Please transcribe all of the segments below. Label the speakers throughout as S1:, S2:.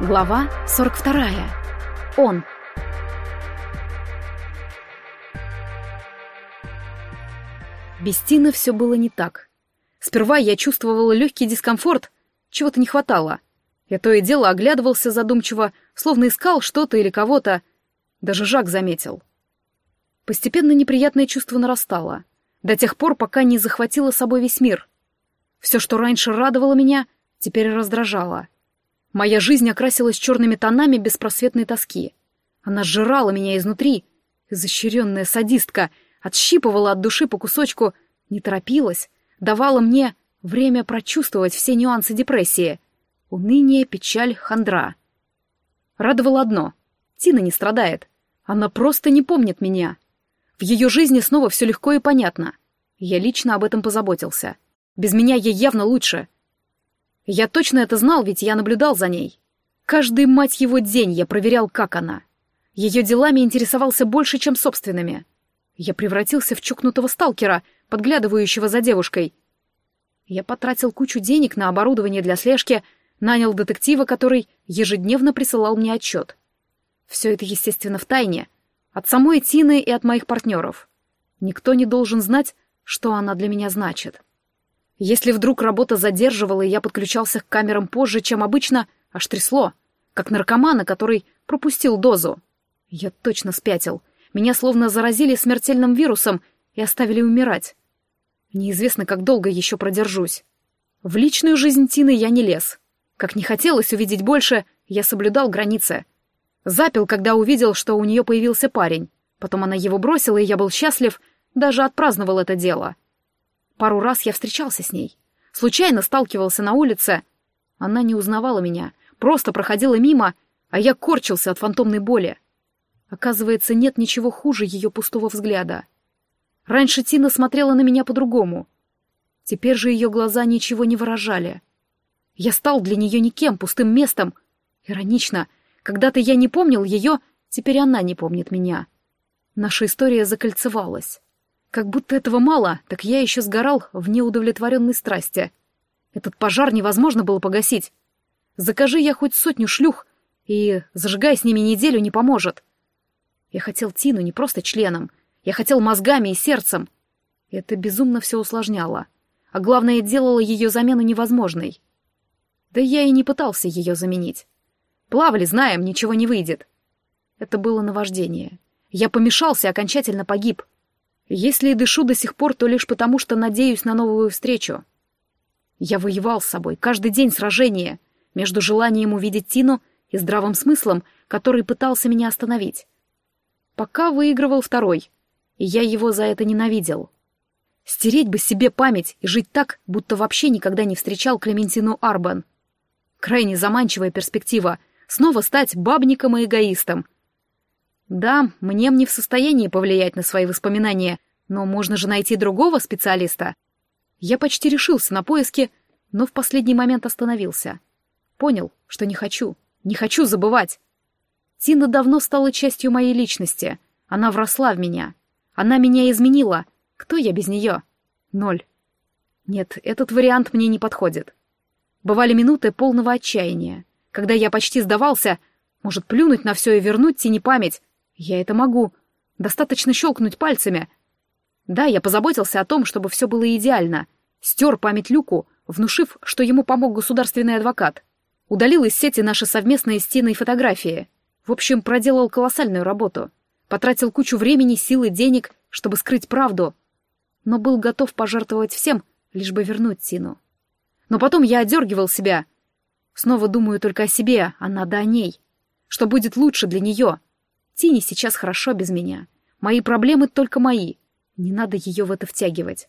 S1: Глава 42. Он. Без Тины все было не так. Сперва я чувствовала легкий дискомфорт, чего-то не хватало. Я то и дело оглядывался задумчиво, словно искал что-то или кого-то. Даже Жак заметил. Постепенно неприятное чувство нарастало, до тех пор, пока не захватило собой весь мир. Все, что раньше радовало меня, теперь раздражало. Моя жизнь окрасилась черными тонами беспросветной тоски. Она сжирала меня изнутри. Изощренная садистка отщипывала от души по кусочку, не торопилась, давала мне время прочувствовать все нюансы депрессии. Уныние, печаль, хандра. Радовало одно — Тина не страдает. Она просто не помнит меня. В ее жизни снова все легко и понятно. Я лично об этом позаботился. Без меня ей явно лучше. Я точно это знал, ведь я наблюдал за ней. Каждый, мать его, день я проверял, как она. Ее делами интересовался больше, чем собственными. Я превратился в чокнутого сталкера, подглядывающего за девушкой. Я потратил кучу денег на оборудование для слежки, нанял детектива, который ежедневно присылал мне отчет. Все это, естественно, в тайне. От самой Тины и от моих партнеров. Никто не должен знать, что она для меня значит. Если вдруг работа задерживала, и я подключался к камерам позже, чем обычно, аж трясло, как наркомана, который пропустил дозу. Я точно спятил. Меня словно заразили смертельным вирусом и оставили умирать. Неизвестно, как долго еще продержусь. В личную жизнь Тины я не лез. Как не хотелось увидеть больше, я соблюдал границы. Запил, когда увидел, что у нее появился парень. Потом она его бросила, и я был счастлив, даже отпраздновал это дело. Пару раз я встречался с ней. Случайно сталкивался на улице. Она не узнавала меня, просто проходила мимо, а я корчился от фантомной боли. Оказывается, нет ничего хуже ее пустого взгляда. Раньше Тина смотрела на меня по-другому. Теперь же ее глаза ничего не выражали. Я стал для нее никем, пустым местом. Иронично, когда-то я не помнил ее, теперь она не помнит меня. Наша история закольцевалась. Как будто этого мало, так я еще сгорал в неудовлетворенной страсти. Этот пожар невозможно было погасить. Закажи я хоть сотню шлюх, и зажигай с ними неделю не поможет. Я хотел Тину не просто членом, я хотел мозгами и сердцем. Это безумно все усложняло, а главное, делало ее замену невозможной. Да я и не пытался ее заменить. Плавали, знаем, ничего не выйдет. Это было наваждение. Я помешался окончательно погиб — если и дышу до сих пор, то лишь потому, что надеюсь на новую встречу. Я воевал с собой, каждый день сражение, между желанием увидеть Тину и здравым смыслом, который пытался меня остановить. Пока выигрывал второй, и я его за это ненавидел. Стереть бы себе память и жить так, будто вообще никогда не встречал Клементину Арбан. Крайне заманчивая перспектива — снова стать бабником и эгоистом, да, мне не в состоянии повлиять на свои воспоминания, но можно же найти другого специалиста. Я почти решился на поиски, но в последний момент остановился. Понял, что не хочу, не хочу забывать. Тина давно стала частью моей личности. Она вросла в меня. Она меня изменила. Кто я без нее? Ноль. Нет, этот вариант мне не подходит. Бывали минуты полного отчаяния, когда я почти сдавался, может, плюнуть на все и вернуть Тине память, я это могу. Достаточно щелкнуть пальцами. Да, я позаботился о том, чтобы все было идеально. Стер память Люку, внушив, что ему помог государственный адвокат. Удалил из сети наши совместные стены и фотографии. В общем, проделал колоссальную работу. Потратил кучу времени, сил и денег, чтобы скрыть правду. Но был готов пожертвовать всем, лишь бы вернуть Тину. Но потом я одергивал себя. Снова думаю только о себе, а надо о ней. Что будет лучше для нее — Тине сейчас хорошо без меня. Мои проблемы только мои. Не надо ее в это втягивать.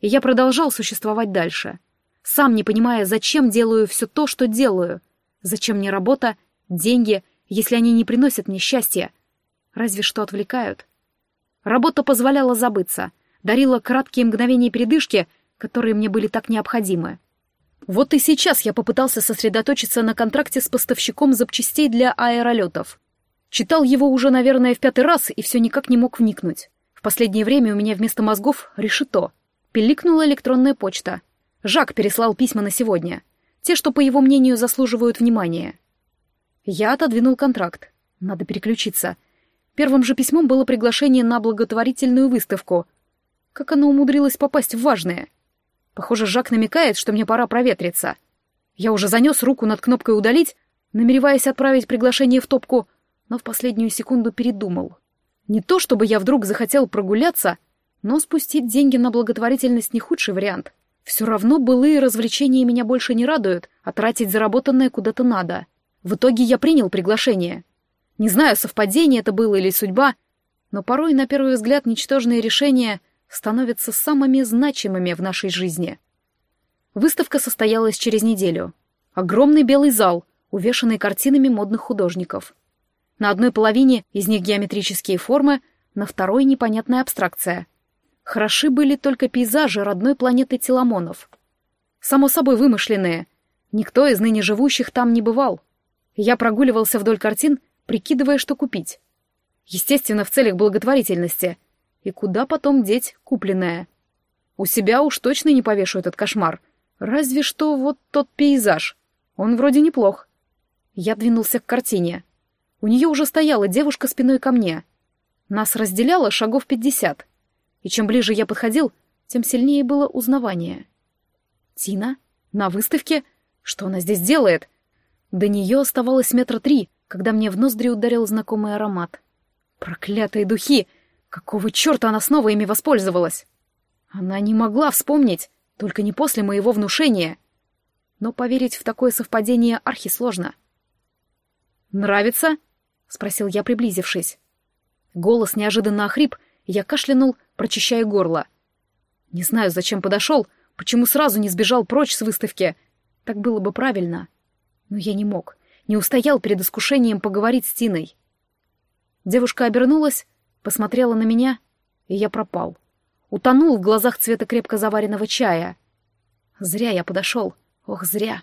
S1: И я продолжал существовать дальше. Сам не понимая, зачем делаю все то, что делаю. Зачем мне работа, деньги, если они не приносят мне счастья. Разве что отвлекают. Работа позволяла забыться, дарила краткие мгновения передышки, которые мне были так необходимы. Вот и сейчас я попытался сосредоточиться на контракте с поставщиком запчастей для аэролетов. Читал его уже, наверное, в пятый раз и все никак не мог вникнуть. В последнее время у меня вместо мозгов решето. Пиликнула электронная почта. Жак переслал письма на сегодня. Те, что, по его мнению, заслуживают внимания. Я отодвинул контракт. Надо переключиться. Первым же письмом было приглашение на благотворительную выставку. Как оно умудрилось попасть в важное? Похоже, Жак намекает, что мне пора проветриться. Я уже занес руку над кнопкой «Удалить», намереваясь отправить приглашение в топку, но в последнюю секунду передумал. Не то чтобы я вдруг захотел прогуляться, но спустить деньги на благотворительность не худший вариант. Все равно былые развлечения меня больше не радуют, а тратить заработанное куда-то надо. В итоге я принял приглашение. Не знаю, совпадение это было или судьба, но порой, на первый взгляд, ничтожные решения становятся самыми значимыми в нашей жизни. Выставка состоялась через неделю. Огромный белый зал, увешанный картинами модных художников. На одной половине из них геометрические формы, на второй — непонятная абстракция. Хороши были только пейзажи родной планеты Теламонов. Само собой вымышленные. Никто из ныне живущих там не бывал. Я прогуливался вдоль картин, прикидывая, что купить. Естественно, в целях благотворительности. И куда потом деть купленное? У себя уж точно не повешу этот кошмар. Разве что вот тот пейзаж. Он вроде неплох. Я двинулся к картине. У нее уже стояла девушка спиной ко мне. Нас разделяло шагов пятьдесят. И чем ближе я подходил, тем сильнее было узнавание. Тина? На выставке? Что она здесь делает? — до нее оставалось метра три, когда мне в ноздри ударил знакомый аромат. Проклятые духи! Какого черта она снова ими воспользовалась? Она не могла вспомнить, только не после моего внушения. Но поверить в такое совпадение архи сложно. «Нравится?» — спросил я, приблизившись. Голос неожиданно охрип, я кашлянул, прочищая горло. Не знаю, зачем подошел, почему сразу не сбежал прочь с выставки. Так было бы правильно. — но я не мог, не устоял перед искушением поговорить с Тиной. Девушка обернулась, посмотрела на меня, и я пропал. Утонул в глазах цвета крепко заваренного чая. Зря я подошел. Ох, зря.